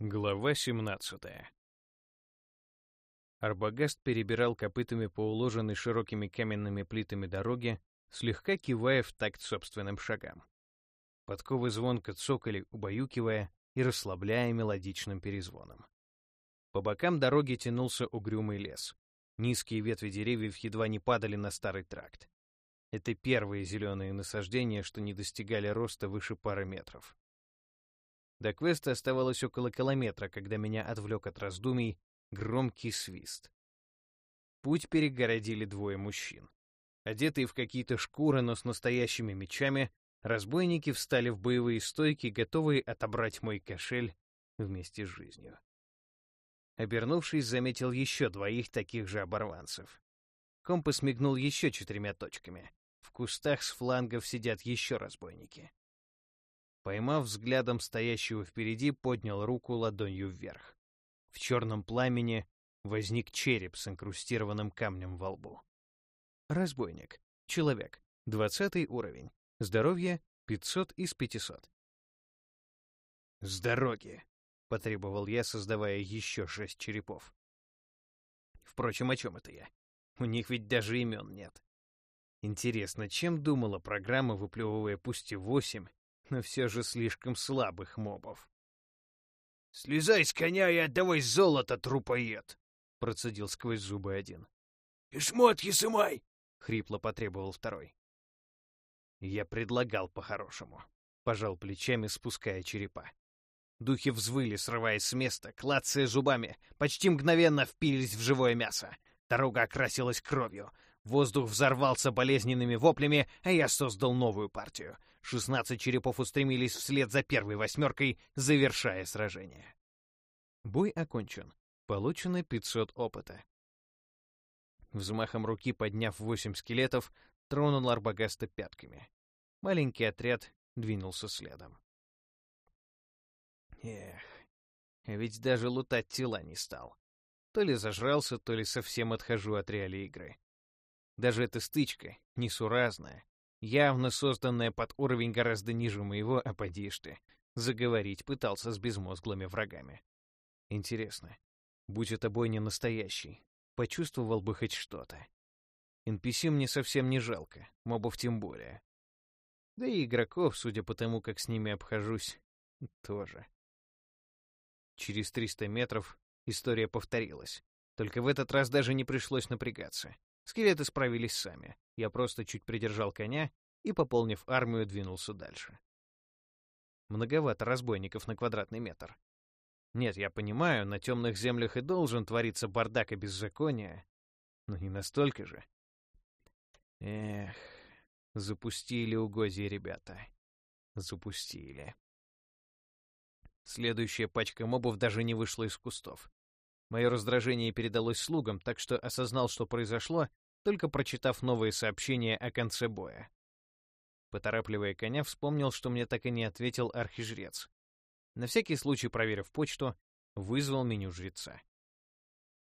Глава 17 Арбагаст перебирал копытами по уложенной широкими каменными плитами дороге, слегка кивая в такт собственным шагам. Подковы звонко цокали, убаюкивая и расслабляя мелодичным перезвоном. По бокам дороги тянулся угрюмый лес. Низкие ветви деревьев едва не падали на старый тракт. Это первые зеленые насаждения, что не достигали роста выше пары метров. До квеста оставалось около километра, когда меня отвлек от раздумий громкий свист. Путь перегородили двое мужчин. Одетые в какие-то шкуры, но с настоящими мечами, разбойники встали в боевые стойки, готовые отобрать мой кошель вместе с жизнью. Обернувшись, заметил еще двоих таких же оборванцев. Компас мигнул еще четырьмя точками. В кустах с флангов сидят еще разбойники. Поймав взглядом стоящего впереди, поднял руку ладонью вверх. В черном пламени возник череп с инкрустированным камнем во лбу. Разбойник. Человек. Двадцатый уровень. Здоровье 500 из 500. «С дороги!» — потребовал я, создавая еще шесть черепов. Впрочем, о чем это я? У них ведь даже имен нет. Интересно, чем думала программа, выплевывая пусть и восемь, но все же слишком слабых мобов. «Слезай с коня и отдавай золото, трупоед!» — процедил сквозь зубы один. «И шмотки сымай!» — хрипло потребовал второй. Я предлагал по-хорошему. Пожал плечами, спуская черепа. Духи взвыли, срываясь с места, клацая зубами, почти мгновенно впились в живое мясо. Дорога окрасилась кровью. Воздух взорвался болезненными воплями, а я создал новую партию — Шестнадцать черепов устремились вслед за первой восьмеркой, завершая сражение. Бой окончен. Получено 500 опыта. Взмахом руки, подняв восемь скелетов, тронул Арбагаста пятками. Маленький отряд двинулся следом. Эх, ведь даже лутать тела не стал. То ли зажрался, то ли совсем отхожу от реалий игры. Даже эта стычка, несуразная, явно созданная под уровень гораздо ниже моего, а поди ты, заговорить пытался с безмозглыми врагами. Интересно, будь это бой не настоящий, почувствовал бы хоть что-то. NPC мне совсем не жалко, мобов тем более. Да и игроков, судя по тому, как с ними обхожусь, тоже. Через 300 метров история повторилась. Только в этот раз даже не пришлось напрягаться. Скелеты справились сами. Я просто чуть придержал коня и, пополнив армию, двинулся дальше. Многовато разбойников на квадратный метр. Нет, я понимаю, на темных землях и должен твориться бардак и беззаконие, но не настолько же. Эх, запустили угодья ребята. Запустили. Следующая пачка мобов даже не вышла из кустов. Мое раздражение передалось слугам, так что осознал, что произошло, только прочитав новые сообщения о конце боя. Поторапливая коня, вспомнил, что мне так и не ответил архижрец. На всякий случай, проверив почту, вызвал меню жреца.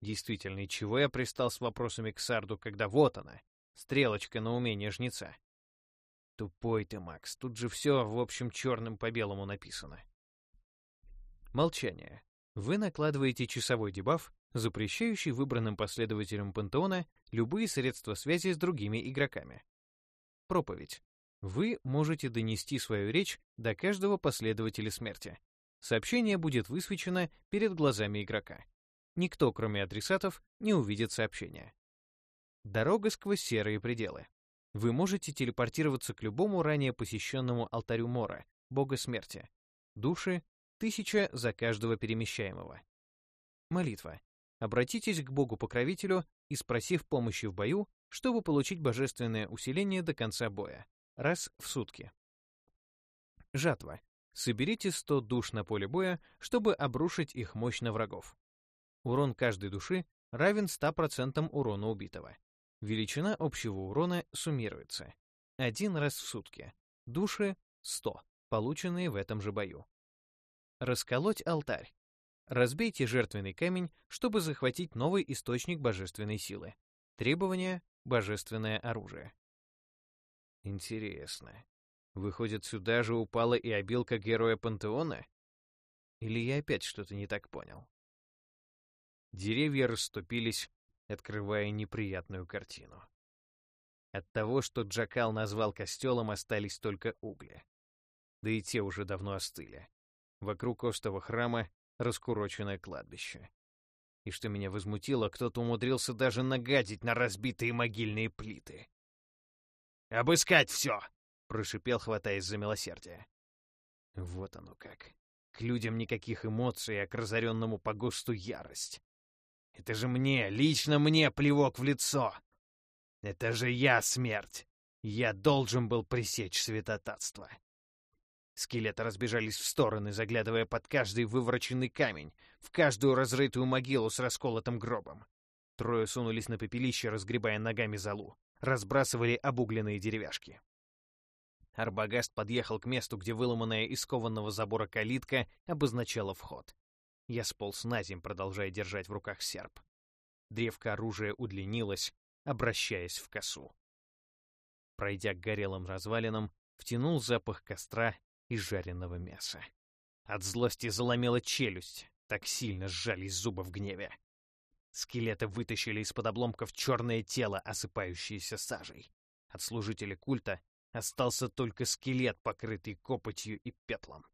Действительно, чего я пристал с вопросами к Сарду, когда вот она, стрелочка на умение жнеца? Тупой ты, Макс, тут же все, в общем, черным по белому написано. Молчание. Вы накладываете часовой дебаф, запрещающий выбранным последователям пантеона любые средства связи с другими игроками. Проповедь. Вы можете донести свою речь до каждого последователя смерти. Сообщение будет высвечено перед глазами игрока. Никто, кроме адресатов, не увидит сообщение. Дорога сквозь серые пределы. Вы можете телепортироваться к любому ранее посещенному алтарю Мора, бога смерти. Души Тысяча за каждого перемещаемого. Молитва. Обратитесь к Богу-покровителю и спросив помощи в бою, чтобы получить божественное усиление до конца боя. Раз в сутки. Жатва. Соберите 100 душ на поле боя, чтобы обрушить их мощь на врагов. Урон каждой души равен 100% урона убитого. Величина общего урона суммируется. Один раз в сутки. Души — 100, полученные в этом же бою. Расколоть алтарь. Разбейте жертвенный камень, чтобы захватить новый источник божественной силы. Требование — божественное оружие. Интересно. Выходит, сюда же упала и обилка героя Пантеона? Или я опять что-то не так понял? Деревья расступились, открывая неприятную картину. От того, что Джакал назвал костелом, остались только угли. Да и те уже давно остыли. Вокруг остого храма раскуроченное кладбище. И что меня возмутило, кто-то умудрился даже нагадить на разбитые могильные плиты. «Обыскать все!» — прошипел, хватаясь за милосердие. Вот оно как. К людям никаких эмоций, а к разоренному по ГОСТу ярость. Это же мне, лично мне плевок в лицо. Это же я смерть. Я должен был пресечь святотатство. Скелеты разбежались в стороны, заглядывая под каждый вывороченный камень, в каждую разрытую могилу с расколотым гробом. Трое сунулись на пепелище, разгребая ногами залу, разбрасывали обугленные деревяшки. Арбагаст подъехал к месту, где выломанная из кованного забора калитка обозначала вход. Я сполз на земь, продолжая держать в руках серп. Древко оружия удлинилось, обращаясь в косу. Пройдя к горелым развалинам, втянул запах костра и жареного мяса. От злости заломила челюсть, так сильно сжались зубы в гневе. Скелеты вытащили из-под обломков черное тело, осыпающееся сажей. От служителя культа остался только скелет, покрытый копотью и пеплом.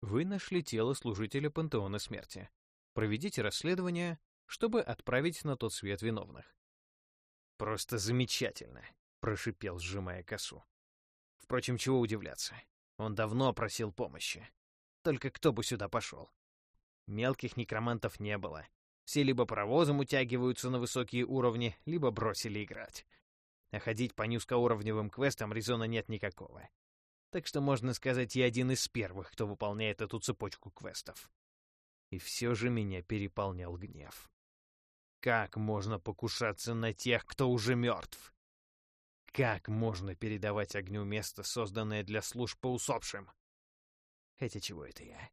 Вы нашли тело служителя пантеона смерти. Проведите расследование, чтобы отправить на тот свет виновных. Просто замечательно, прошипел, сжимая косу. Впрочем, чего удивляться? Он давно просил помощи. Только кто бы сюда пошел? Мелких некромантов не было. Все либо паровозом утягиваются на высокие уровни, либо бросили играть. А ходить по низкоуровневым квестам резона нет никакого. Так что, можно сказать, я один из первых, кто выполняет эту цепочку квестов. И все же меня переполнял гнев. Как можно покушаться на тех, кто уже мертв? Как можно передавать огню место, созданное для служб по усопшим? Хотя чего это я?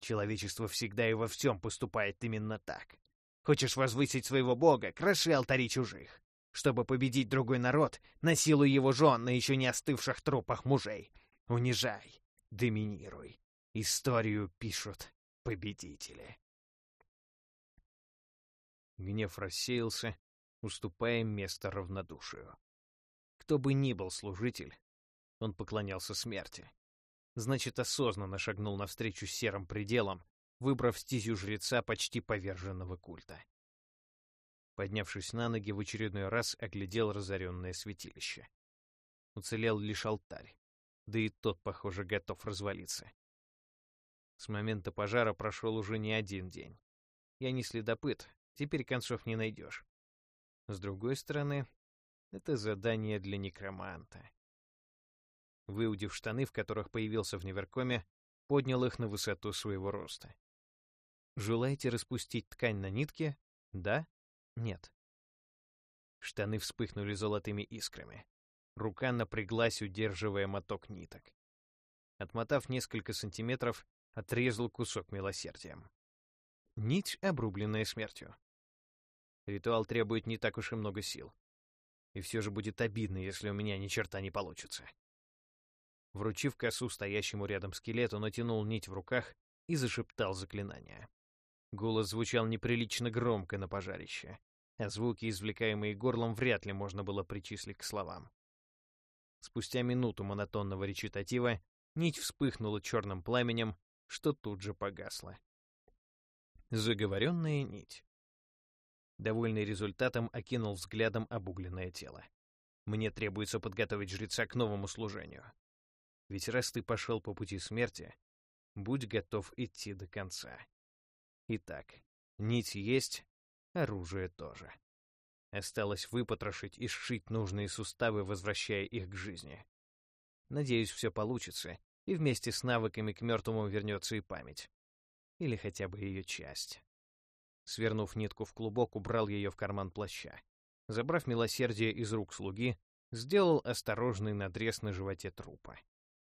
Человечество всегда и во всем поступает именно так. Хочешь возвысить своего бога, кроши алтари чужих. Чтобы победить другой народ, насилуй его жен на еще не остывших трупах мужей. Унижай, доминируй. Историю пишут победители. Гнев рассеялся, уступая место равнодушию. Кто бы ни был служитель, он поклонялся смерти. Значит, осознанно шагнул навстречу серым пределам, выбрав стезю жреца почти поверженного культа. Поднявшись на ноги, в очередной раз оглядел разоренное святилище. Уцелел лишь алтарь, да и тот, похоже, готов развалиться. С момента пожара прошел уже не один день. Я не следопыт, теперь концов не найдешь. С другой стороны, это задание для некроманта. Выудив штаны, в которых появился в Неверкоме, поднял их на высоту своего роста. Желаете распустить ткань на нитке? Да? Нет. Штаны вспыхнули золотыми искрами. Рука напряглась, удерживая моток ниток. Отмотав несколько сантиметров, отрезал кусок милосердием. Нить, обрубленная смертью. Ритуал требует не так уж и много сил. И все же будет обидно, если у меня ни черта не получится. Вручив косу стоящему рядом скелету, натянул нить в руках и зашептал заклинание. Голос звучал неприлично громко на пожарище, а звуки, извлекаемые горлом, вряд ли можно было причислить к словам. Спустя минуту монотонного речитатива нить вспыхнула черным пламенем, что тут же погасло. Заговоренная нить. Довольный результатом, окинул взглядом обугленное тело. Мне требуется подготовить жреца к новому служению. Ведь раз ты пошел по пути смерти, будь готов идти до конца. Итак, нить есть, оружие тоже. Осталось выпотрошить и сшить нужные суставы, возвращая их к жизни. Надеюсь, все получится, и вместе с навыками к мертвому вернется и память. Или хотя бы ее часть. Свернув нитку в клубок, убрал ее в карман плаща. Забрав милосердие из рук слуги, сделал осторожный надрез на животе трупа.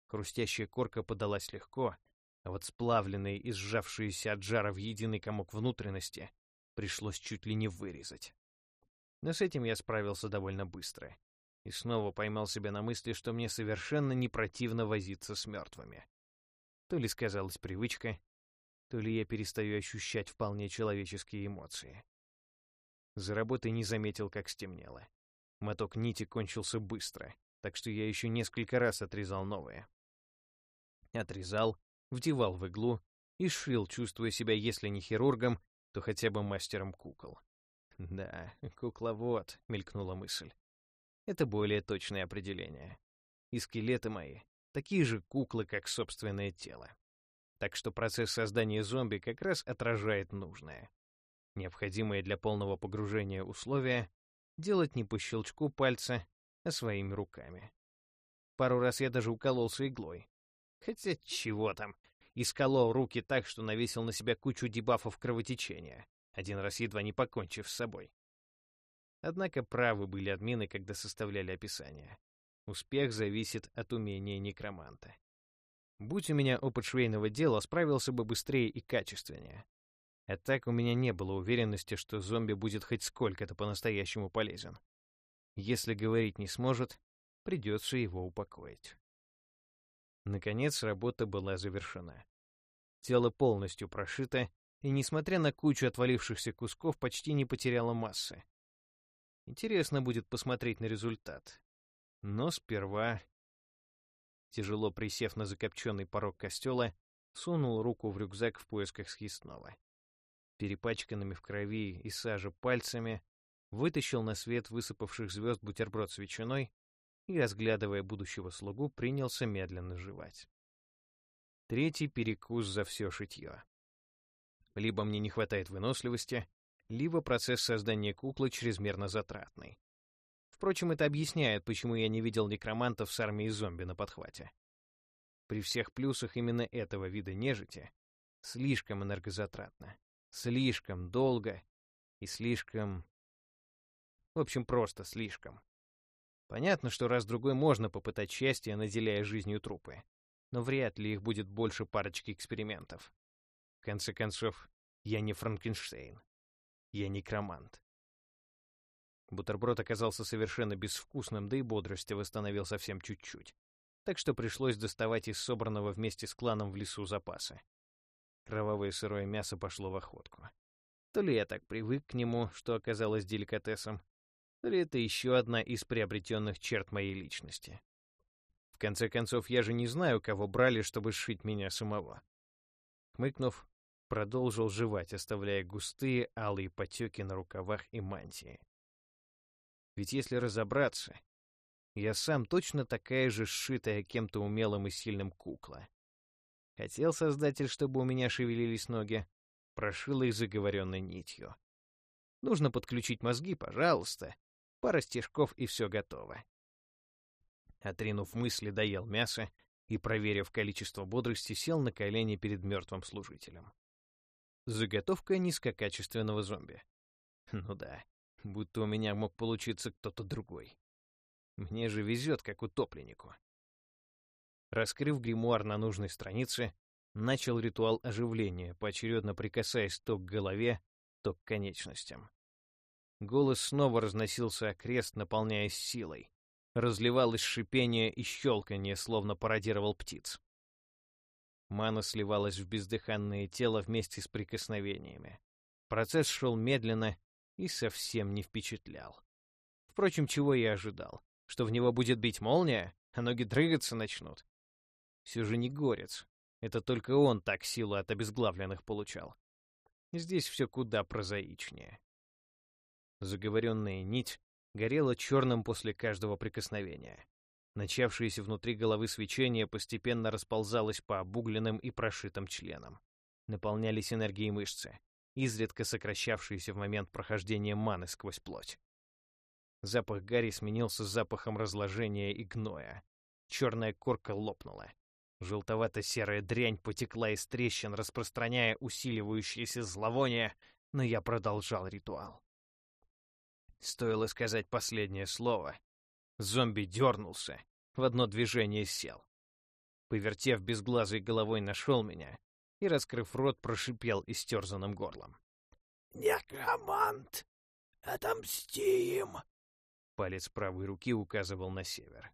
Хрустящая корка подалась легко, а вот сплавленные и сжавшиеся от жара в единый комок внутренности пришлось чуть ли не вырезать. Но с этим я справился довольно быстро. И снова поймал себя на мысли, что мне совершенно не противно возиться с мертвыми. То ли сказалась привычка, то ли я перестаю ощущать вполне человеческие эмоции. За работой не заметил, как стемнело. Моток нити кончился быстро, так что я еще несколько раз отрезал новое. Отрезал, вдевал в иглу и шил, чувствуя себя, если не хирургом, то хотя бы мастером кукол. «Да, кукловод», — мелькнула мысль. Это более точное определение. И скелеты мои — такие же куклы, как собственное тело. Так что процесс создания зомби как раз отражает нужное. Необходимое для полного погружения условия — делать не по щелчку пальца, а своими руками. Пару раз я даже укололся иглой. Хотя чего там, исколол руки так, что навесил на себя кучу дебафов кровотечения, один раз едва не покончив с собой. Однако правы были админы, когда составляли описание. Успех зависит от умения некроманта. Будь у меня опыт швейного дела, справился бы быстрее и качественнее. А так у меня не было уверенности, что зомби будет хоть сколько-то по-настоящему полезен. Если говорить не сможет, придется его упокоить. Наконец работа была завершена. Тело полностью прошито, и, несмотря на кучу отвалившихся кусков, почти не потеряло массы. Интересно будет посмотреть на результат. Но сперва, тяжело присев на закопченный порог костела, сунул руку в рюкзак в поисках съестного. Перепачканными в крови и саже пальцами вытащил на свет высыпавших звезд бутерброд с ветчиной и, разглядывая будущего слугу, принялся медленно жевать. Третий перекус за все шитье. Либо мне не хватает выносливости, либо процесс создания куклы чрезмерно затратный. Впрочем, это объясняет, почему я не видел некромантов с армией зомби на подхвате. При всех плюсах именно этого вида нежити слишком энергозатратно, слишком долго и слишком... В общем, просто слишком. Понятно, что раз-другой можно попытать счастье, наделяя жизнью трупы. Но вряд ли их будет больше парочки экспериментов. В конце концов, я не Франкенштейн. Я некромант. Бутерброд оказался совершенно безвкусным, да и бодрости восстановил совсем чуть-чуть. Так что пришлось доставать из собранного вместе с кланом в лесу запасы. Кровавое сырое мясо пошло в охотку. То ли я так привык к нему, что оказалось деликатесом, или это еще одна из приобретенных черт моей личности. В конце концов, я же не знаю, кого брали, чтобы сшить меня самого. Хмыкнув, продолжил жевать, оставляя густые алые потеки на рукавах и мантии. Ведь если разобраться, я сам точно такая же сшитая кем-то умелым и сильным кукла. Хотел создатель, чтобы у меня шевелились ноги, прошил их заговоренной нитью. Нужно подключить мозги, пожалуйста, Пара стежков, и все готово. Отринув мысли, доел мясо и, проверив количество бодрости, сел на колени перед мертвым служителем. Заготовка низкокачественного зомби. Ну да, будто у меня мог получиться кто-то другой. Мне же везет, как утопленнику. Раскрыв гримуар на нужной странице, начал ритуал оживления, поочередно прикасаясь то к голове, то к конечностям. Голос снова разносился окрест, наполняясь силой. Разливалось шипение и щелканье, словно пародировал птиц. Мана сливалась в бездыханное тело вместе с прикосновениями. Процесс шел медленно и совсем не впечатлял. Впрочем, чего я ожидал? Что в него будет бить молния, а ноги дрыгаться начнут? Все же не горец. Это только он так силу от обезглавленных получал. Здесь все куда прозаичнее. Заговоренная нить горела черным после каждого прикосновения. Начавшееся внутри головы свечение постепенно расползалось по обугленным и прошитым членам. Наполнялись энергией мышцы, изредка сокращавшиеся в момент прохождения маны сквозь плоть. Запах гари сменился запахом разложения и гноя. Черная корка лопнула. Желтовато-серая дрянь потекла из трещин, распространяя усиливающееся зловоние, но я продолжал ритуал. Стоило сказать последнее слово. Зомби дернулся, в одно движение сел. Повертев безглазой головой, нашел меня и, раскрыв рот, прошипел истерзанным горлом. «Некромант! Отомстим!» Палец правой руки указывал на север.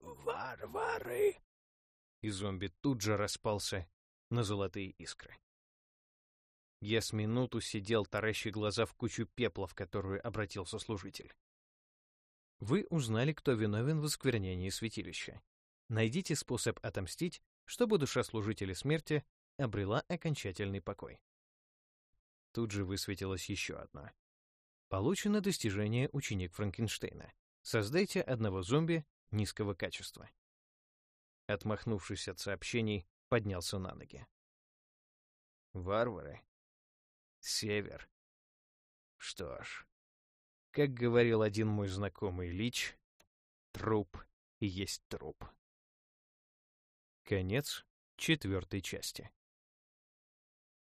«Варвары!» И зомби тут же распался на золотые искры. Я с минуту сидел, таращи глаза в кучу пепла, в которую обратился служитель. Вы узнали, кто виновен в осквернении святилища. Найдите способ отомстить, чтобы душа служителя смерти обрела окончательный покой. Тут же высветилось еще одно. Получено достижение ученик Франкенштейна. Создайте одного зомби низкого качества. Отмахнувшись от сообщений, поднялся на ноги. Варвары. Север. Что ж, как говорил один мой знакомый Лич, труп есть труп. Конец четвертой части.